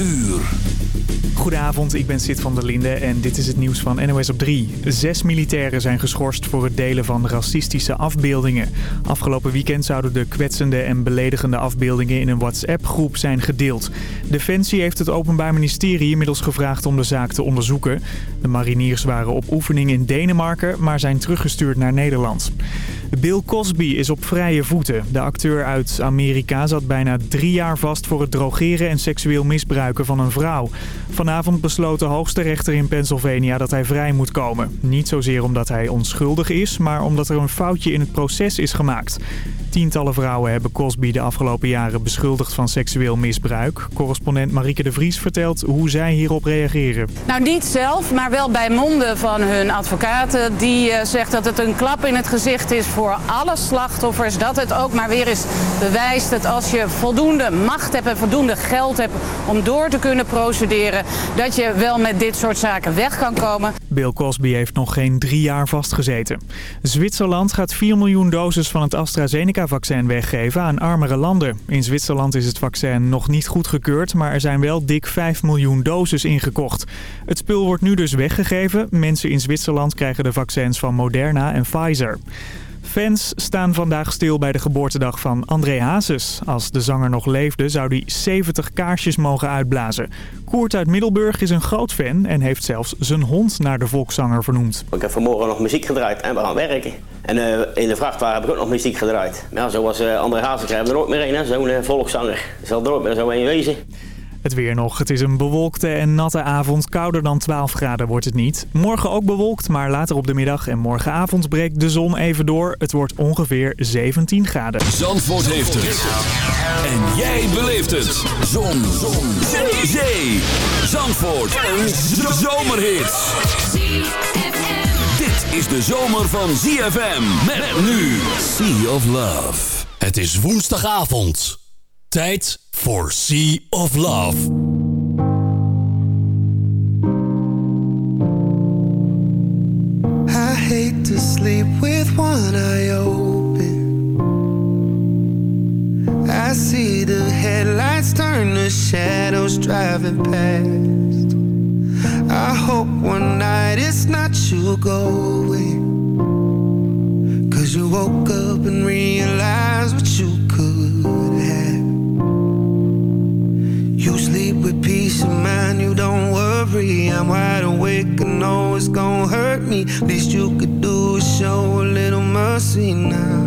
uur. Goedenavond, ik ben Sid van der Linde en dit is het nieuws van NOS op 3. Zes militairen zijn geschorst voor het delen van racistische afbeeldingen. Afgelopen weekend zouden de kwetsende en beledigende afbeeldingen in een WhatsApp-groep zijn gedeeld. Defensie heeft het Openbaar Ministerie inmiddels gevraagd om de zaak te onderzoeken. De mariniers waren op oefening in Denemarken, maar zijn teruggestuurd naar Nederland. Bill Cosby is op vrije voeten. De acteur uit Amerika zat bijna drie jaar vast voor het drogeren en seksueel misbruiken van een vrouw. Vanavond besloot de hoogste rechter in Pennsylvania dat hij vrij moet komen. Niet zozeer omdat hij onschuldig is, maar omdat er een foutje in het proces is gemaakt. Tientallen vrouwen hebben Cosby de afgelopen jaren beschuldigd van seksueel misbruik. Correspondent Marieke de Vries vertelt hoe zij hierop reageren. Nou, niet zelf, maar wel bij monden van hun advocaten. Die uh, zegt dat het een klap in het gezicht is voor alle slachtoffers. Dat het ook maar weer eens bewijst dat als je voldoende macht hebt en voldoende geld hebt om door te kunnen procederen... dat je wel met dit soort zaken weg kan komen. Bill Cosby heeft nog geen drie jaar vastgezeten. Zwitserland gaat 4 miljoen doses van het AstraZeneca-vaccin weggeven aan armere landen. In Zwitserland is het vaccin nog niet goedgekeurd, maar er zijn wel dik 5 miljoen doses ingekocht. Het spul wordt nu dus weggegeven. Mensen in Zwitserland krijgen de vaccins van Moderna en Pfizer. Fans staan vandaag stil bij de geboortedag van André Hazes. Als de zanger nog leefde zou hij 70 kaarsjes mogen uitblazen. Koert uit Middelburg is een groot fan en heeft zelfs zijn hond naar de volkszanger vernoemd. Ik heb vanmorgen nog muziek gedraaid en we gaan werken. En uh, in de vrachtwagen heb ik ook nog muziek gedraaid. Ja, zoals uh, André Hazes hebben we er ook meer een, zo'n uh, volkszanger. Er zal er ook meer zo een wezen. Het weer nog. Het is een bewolkte en natte avond. Kouder dan 12 graden wordt het niet. Morgen ook bewolkt, maar later op de middag en morgenavond breekt de zon even door. Het wordt ongeveer 17 graden. Zandvoort heeft het. En jij beleeft het. Zon. zon. Zee. Zee. Zandvoort. Een zomerhit. Dit is de zomer van ZFM. Met nu Sea of Love. Het is woensdagavond. Tijd voor Sea of Love. I hate to sleep with one eye open. I see the headlights turn to shadows driving past. I hope one night it's not you going. Cause you woke up and realized what you could with peace of mind, you don't worry. I'm wide awake and know it's gonna hurt me. Least you could do is show a little mercy now.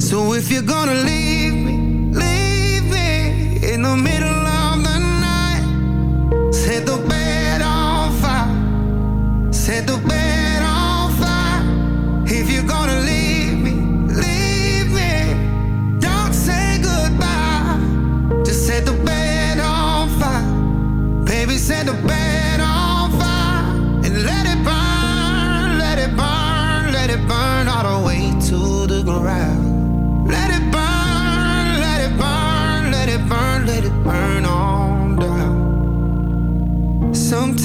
So if you're gonna leave me, leave me in the middle of the night. The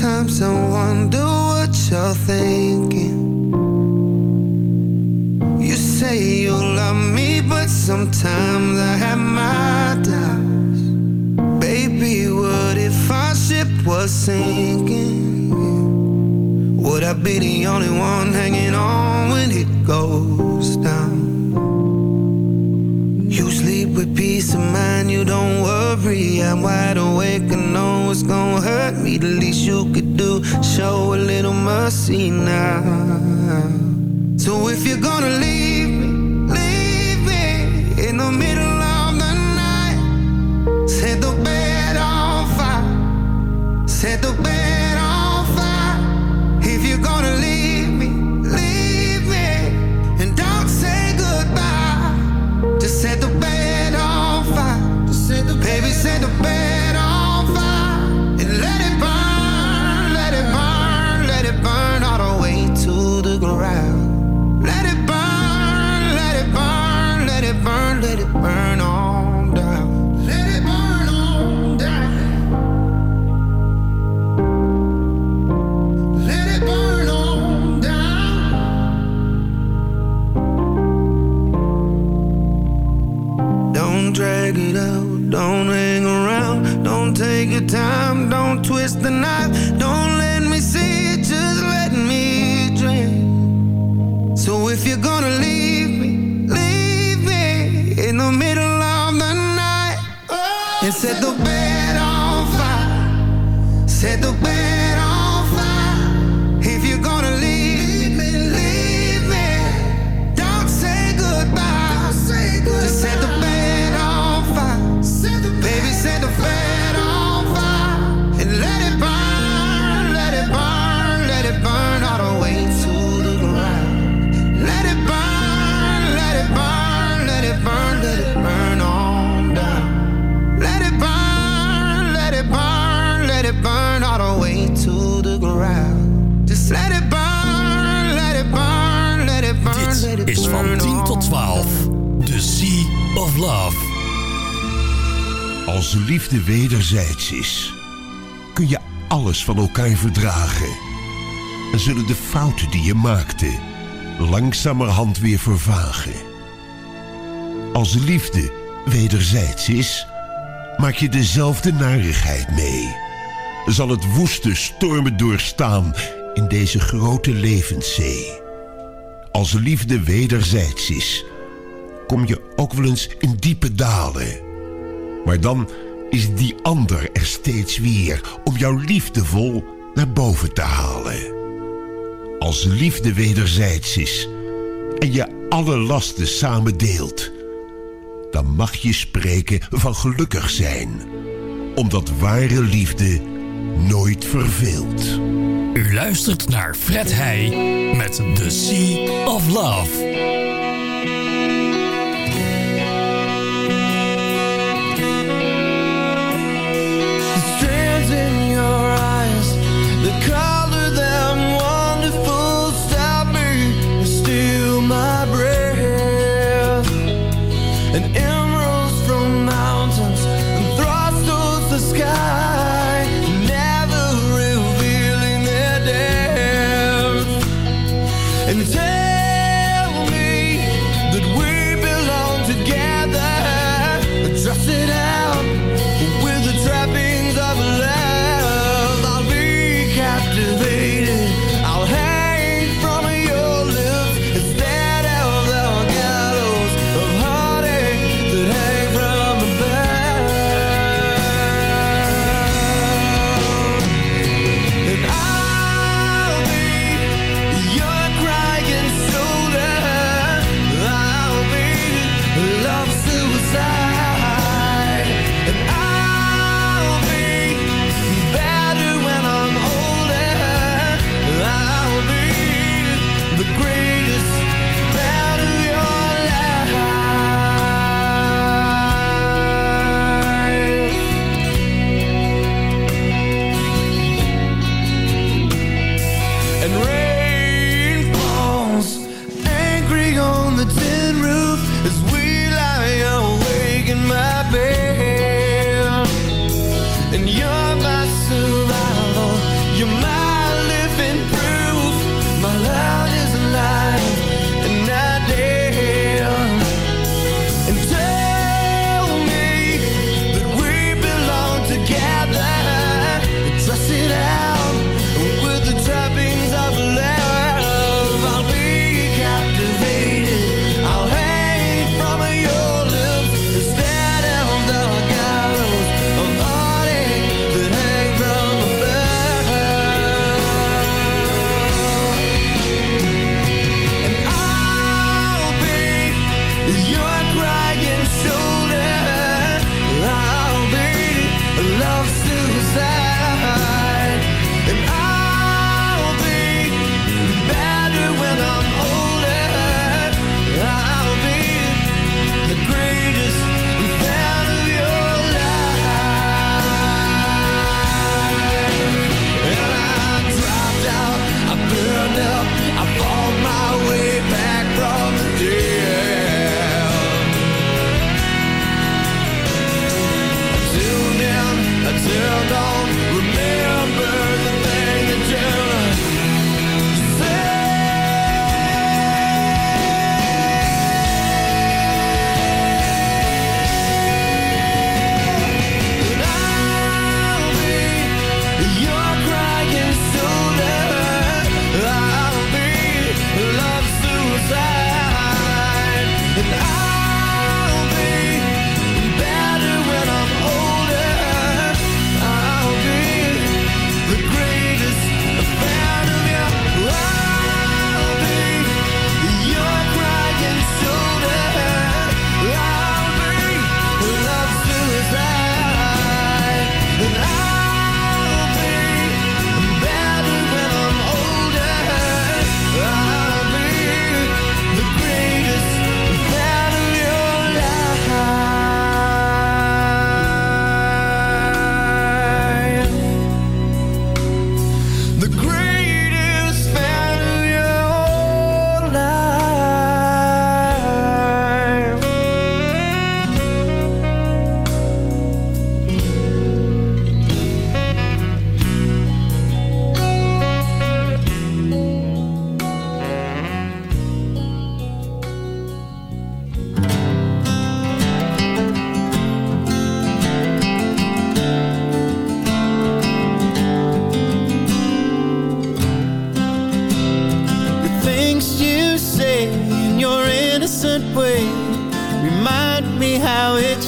Sometimes I wonder what you're thinking. You say you love me, but sometimes I have my doubts. Baby, what if our ship was sinking? Would I be the only one hanging on when it goes down? With peace of mind, you don't worry. I'm wide awake and know it's gonna hurt me. The least you could do, show a little mercy now. So if you're gonna leave me, leave me in the middle of the night. Set the time, don't twist the knife. Don't let me see it, just let me dream. So if you're gonna leave me, leave me in the middle of the night. And set the Als liefde wederzijds is, kun je alles van elkaar verdragen. En zullen de fouten die je maakte langzamerhand weer vervagen. Als liefde wederzijds is, maak je dezelfde narigheid mee. Zal het woeste stormen doorstaan in deze grote levenszee. Als liefde wederzijds is, kom je ook wel eens in diepe dalen. Maar dan is die ander er steeds weer om jou liefdevol naar boven te halen. Als liefde wederzijds is en je alle lasten samen deelt, dan mag je spreken van gelukkig zijn, omdat ware liefde nooit verveelt. U luistert naar Fred Heij met The Sea of Love.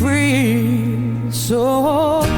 free. So.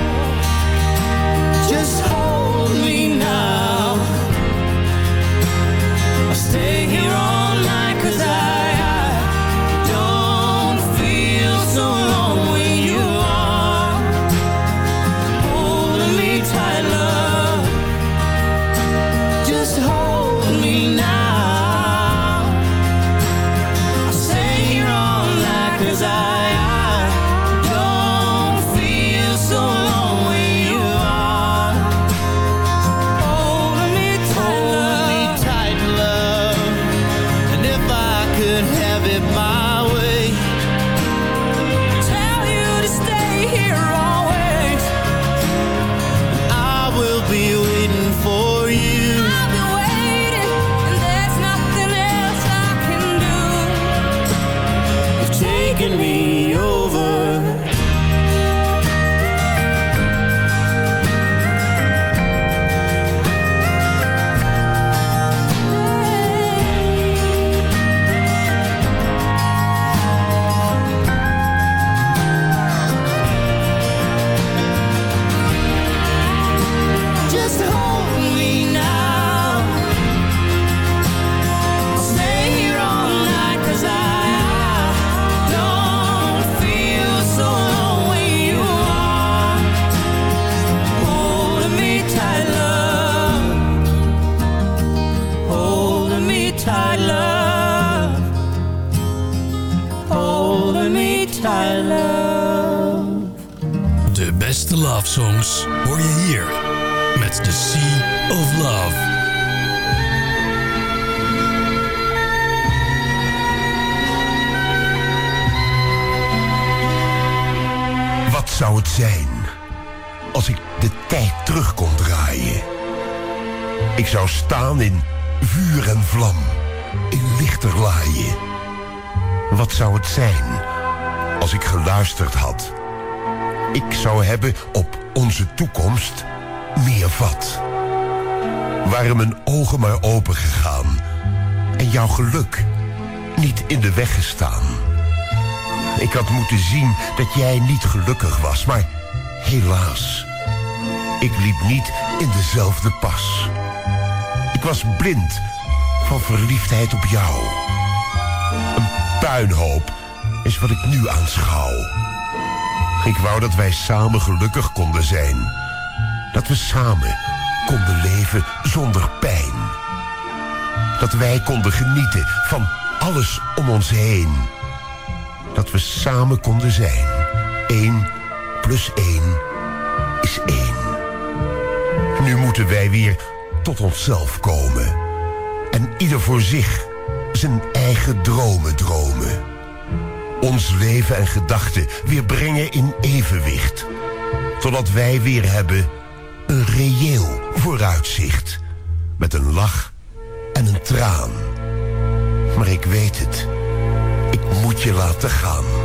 zou het zijn als ik de tijd terug kon draaien? Ik zou staan in vuur en vlam, in lichterlaaien. Wat zou het zijn als ik geluisterd had? Ik zou hebben op onze toekomst meer vat. Waren mijn ogen maar open gegaan en jouw geluk niet in de weg gestaan. Ik had moeten zien dat jij niet gelukkig was, maar helaas. Ik liep niet in dezelfde pas. Ik was blind van verliefdheid op jou. Een puinhoop is wat ik nu aanschouw. Ik wou dat wij samen gelukkig konden zijn. Dat we samen konden leven zonder pijn. Dat wij konden genieten van alles om ons heen dat we samen konden zijn. 1 plus 1 is 1. Nu moeten wij weer tot onszelf komen. En ieder voor zich zijn eigen dromen dromen. Ons leven en gedachten weer brengen in evenwicht. Totdat wij weer hebben een reëel vooruitzicht. Met een lach en een traan. Maar ik weet het moet je laten gaan.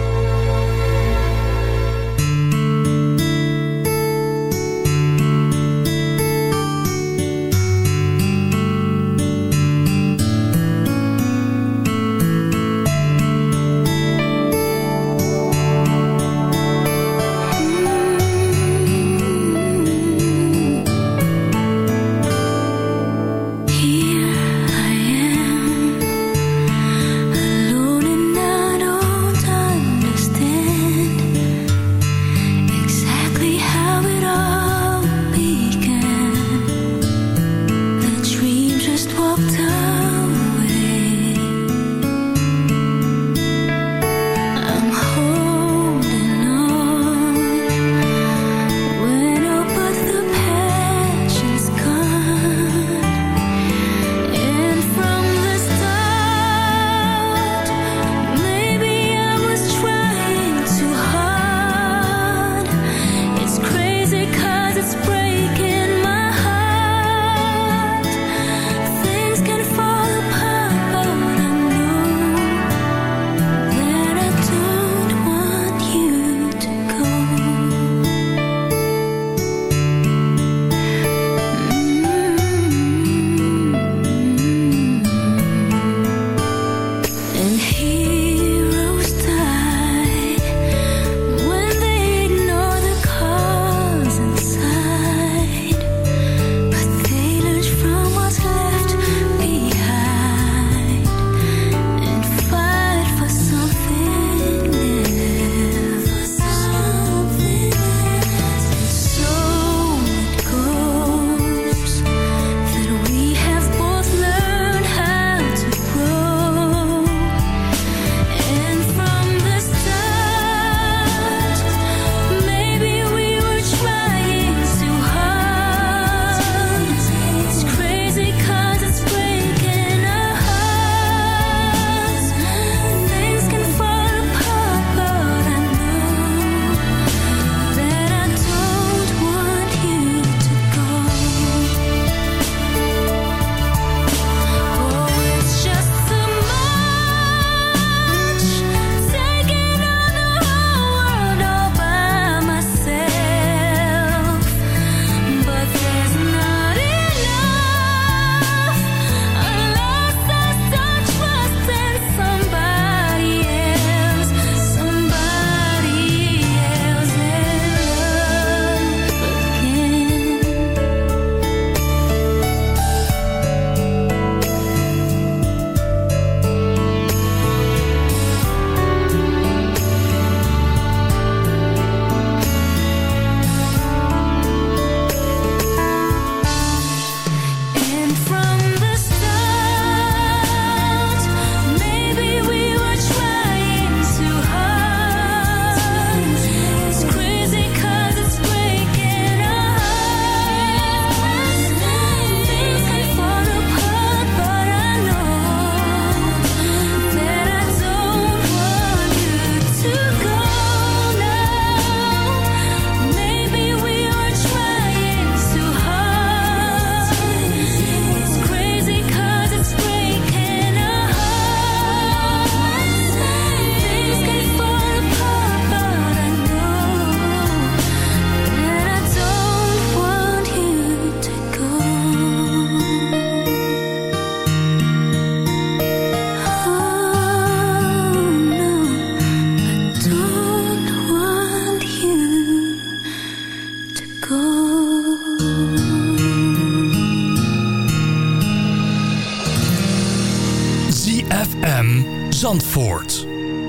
Zandvoort.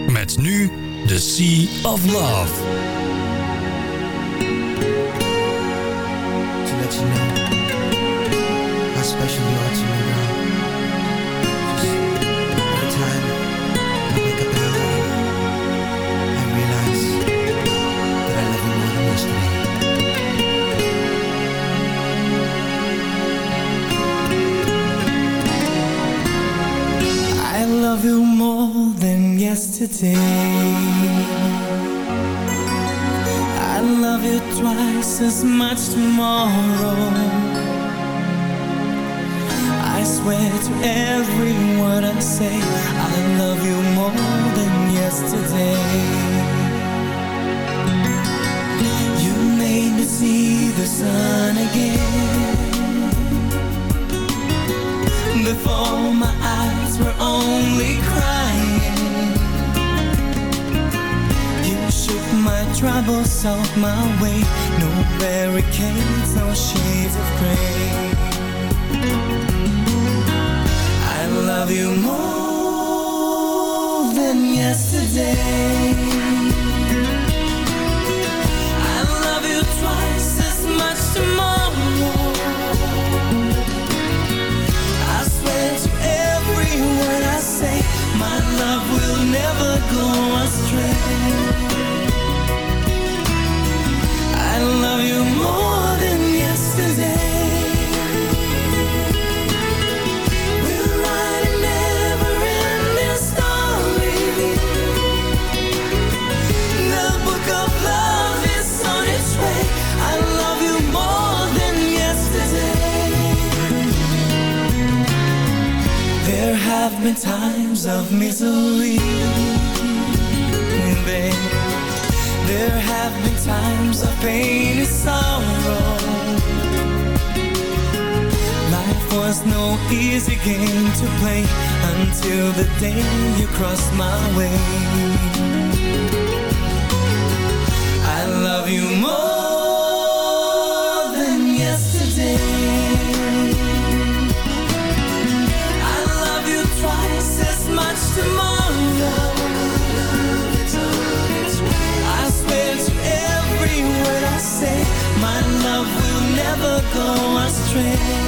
Met nu de Sea of Love. today. I love you twice as much tomorrow. I swear to every word I say I love you more than yesterday. You made me see the sun again. Before my eyes were only crying. My troubles off my way. No barricades, no shades of gray. I love you more than yesterday. I love you twice as much tomorrow. I swear to every word I say My love will never go astray times of misery. Babe. There have been times of pain and sorrow. Life was no easy game to play Until the day you crossed my way. I love you more go astray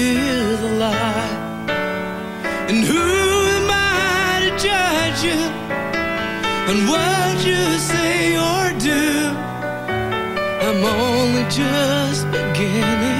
With a lie. And who am I to judge you on what you say or do? I'm only just beginning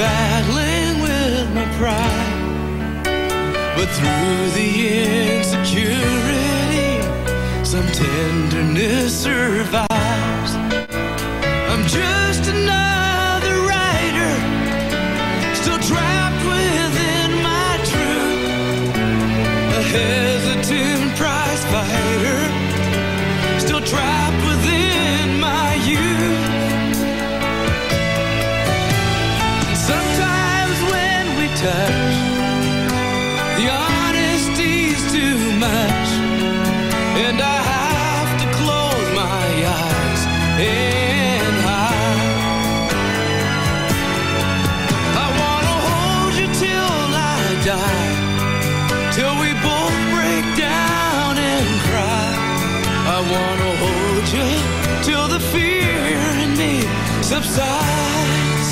battling with my pride. But through the insecurity, some tenderness survives. Subsides.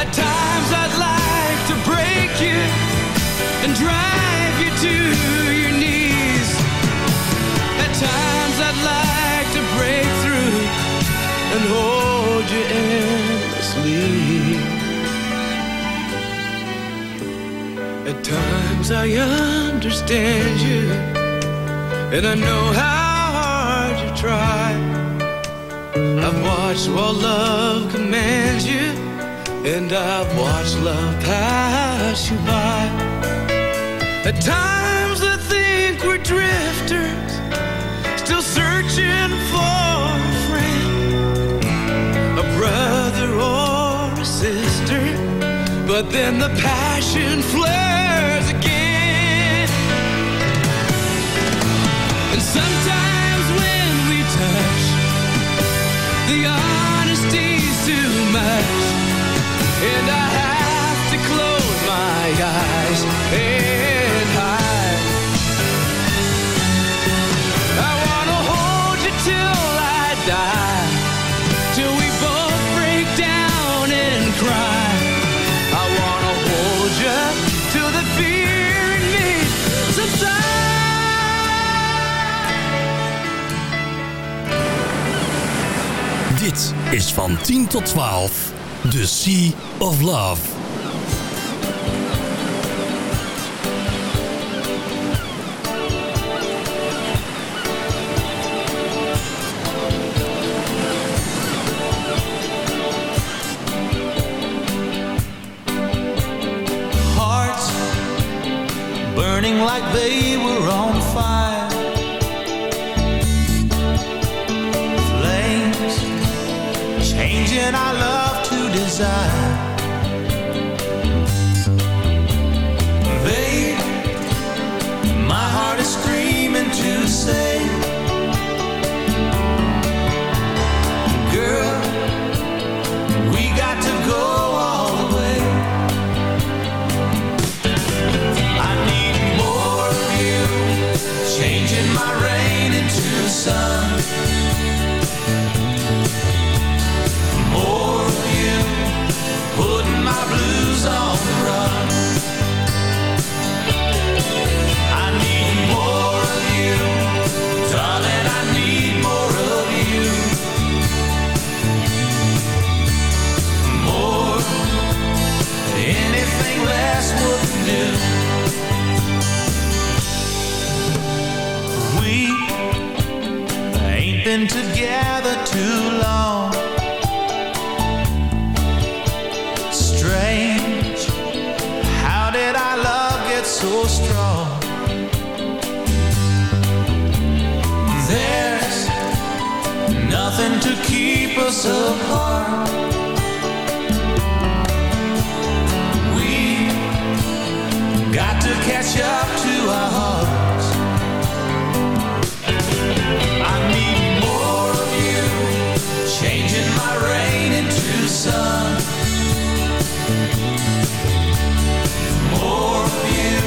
At times I'd like to break you and drive you to your knees. At times I'd like to break through and hold you endlessly. At times I understand you, and I know how hard you try. Watched while love commands you, and I've watched love pass you by. At times I think we're drifters, still searching for a friend, a brother or a sister. But then the passion flares is van 10 tot 12. The Sea of Love. hearts burning like they were on fire. To us apart. We got to catch up to our hearts. I need more of you, changing my rain into sun. More of you,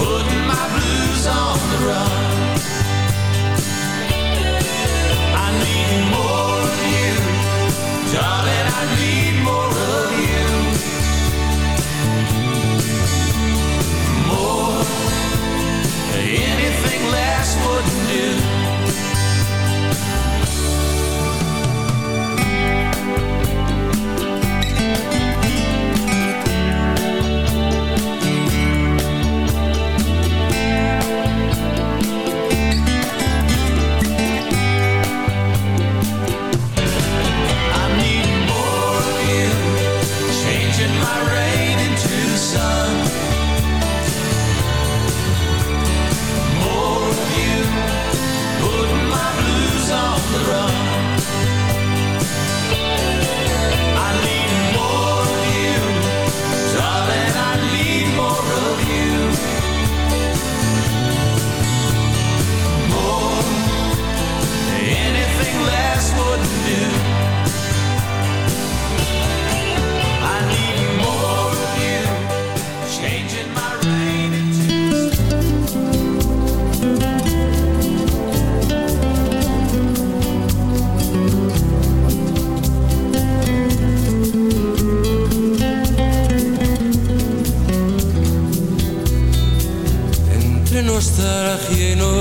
putting my blues on the run.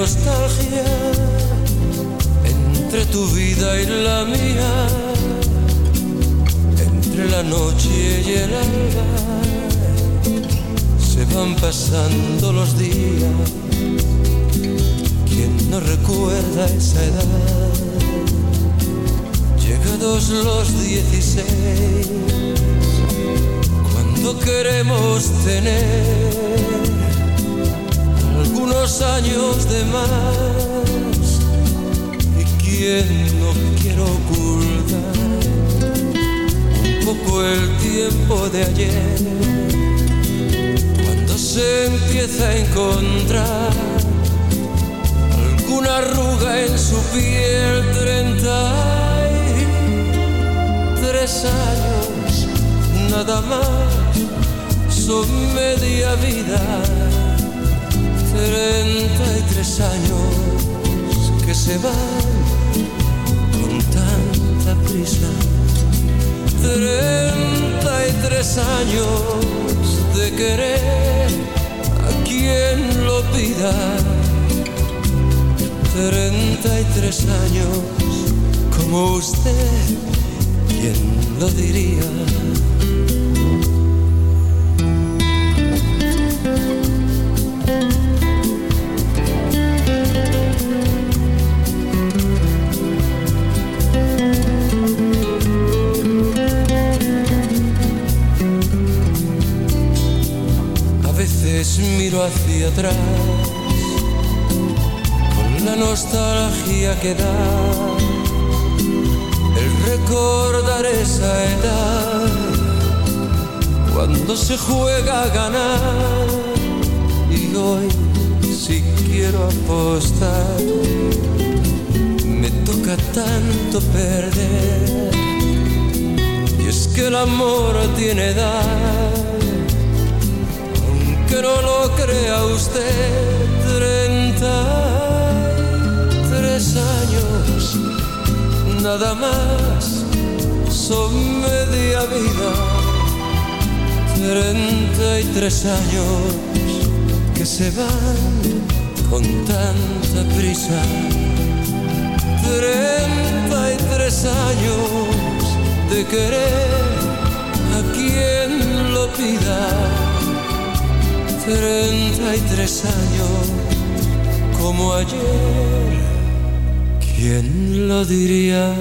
Nostalgia entre tu vida y la mía, entre la noche y el alba, se van pasando los días. ¿Quién no recuerda esa edad? Llegados los dieciséis, cuando queremos tener algunos años de más. Y quien no quiero ocultar un poco el tiempo de ayer. Cuando se empieza a encontrar alguna arruga en su piel treinta y tres años nada más son media vida Treinta y tres años que se van con tanta prisa. Treinta y tres años de querer a quien lo pida. Treinta y tres años como usted, ¿quién lo diría? Miro hacia atrás con la nostalgia que da el recordar esa edad cuando se juega a ganar. Y hoy si quiero apostar me toca tanto perder. Y es que el amor tiene edad aunque no lo crea usted, 33 años, nada más, son media vida, 33 años que se van con tanta prisa, 33 años de querer a quien lo pida. Treinta y tres años como ayer, ¿quién lo diría?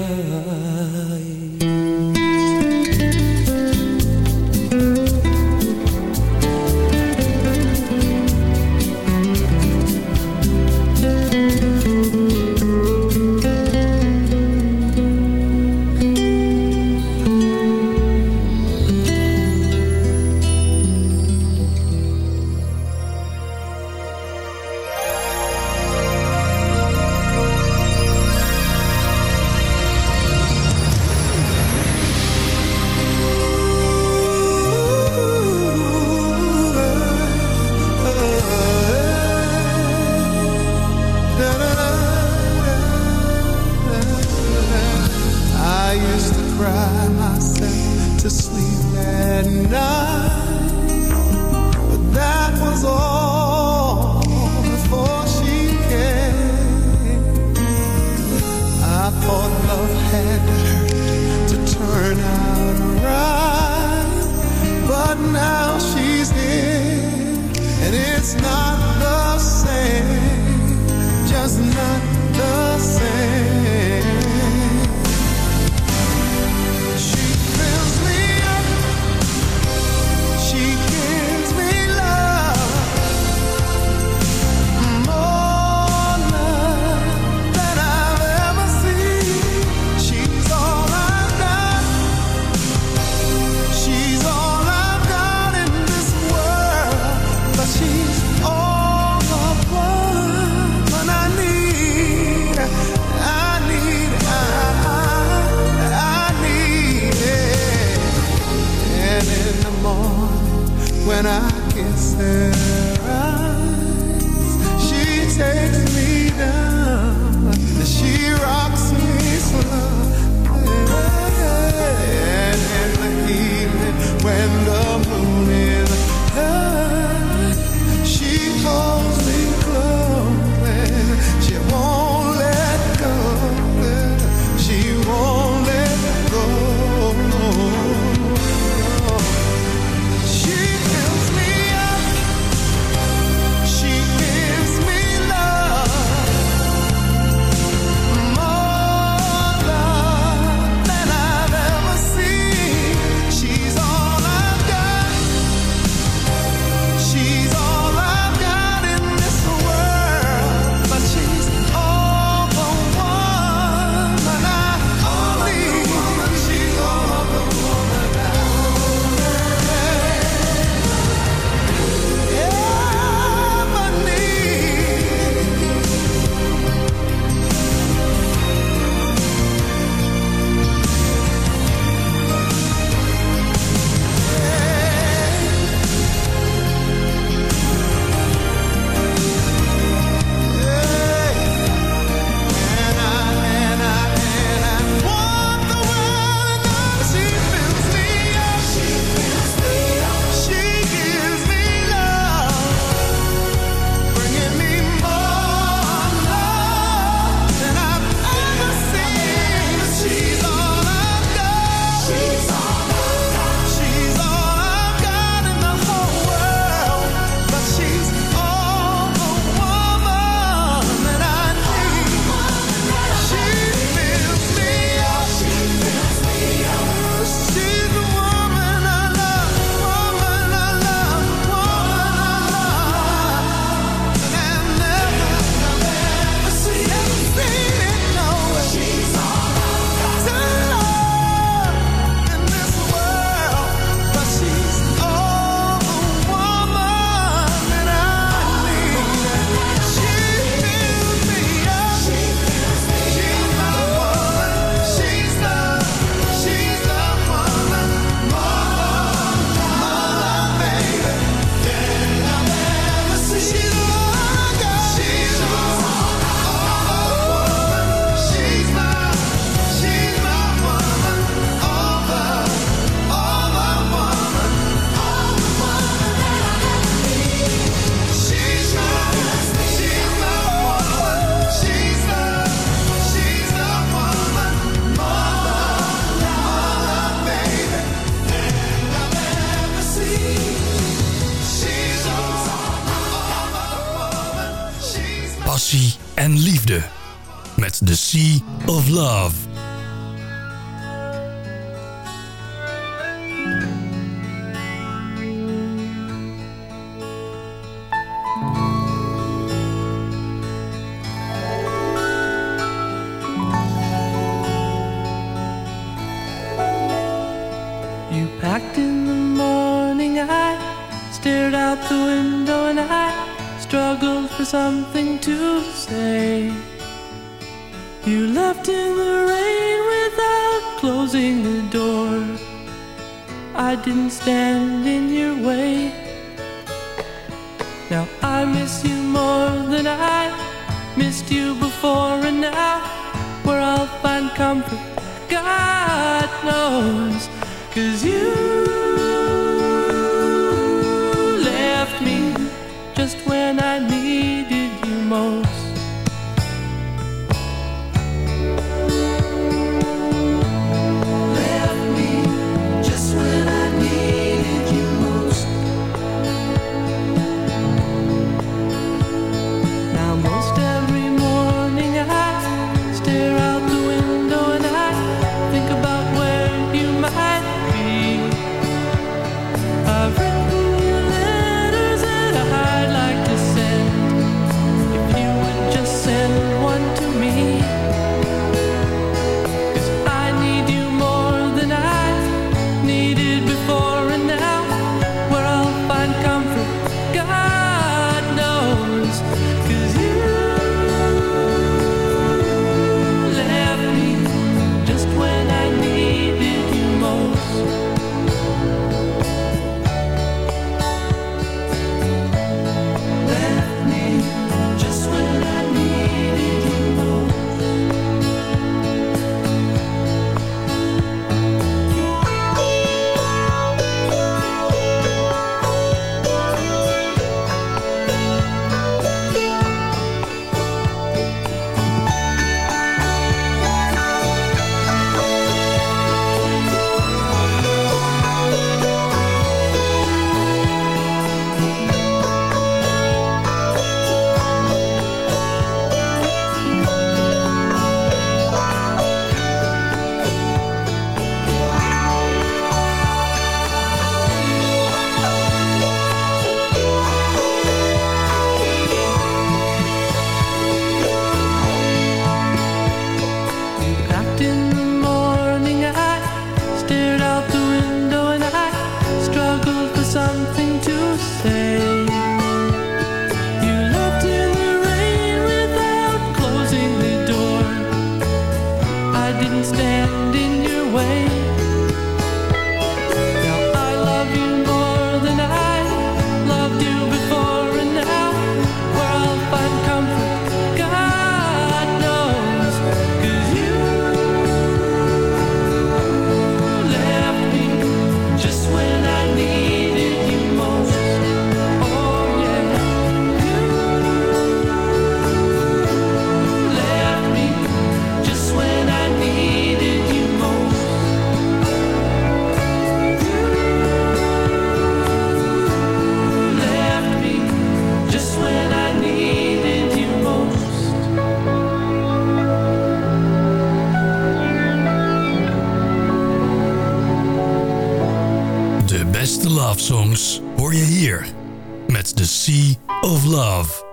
nothing to say. You left in the rain without closing the door. I didn't stand in your way. Now I miss you. Beste love songs hoor je hier met The Sea of Love.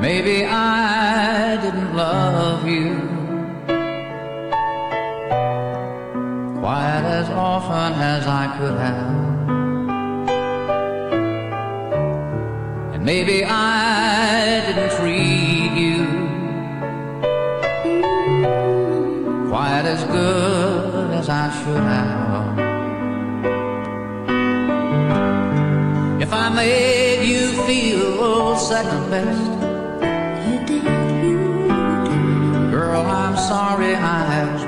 Maybe I didn't love you quite as often as I could have. And maybe I didn't as good as I should have. If I made you feel second best. i did you Girl, I'm sorry I was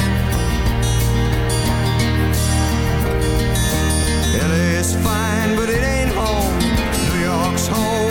LA's fine, but it ain't home. New York's home,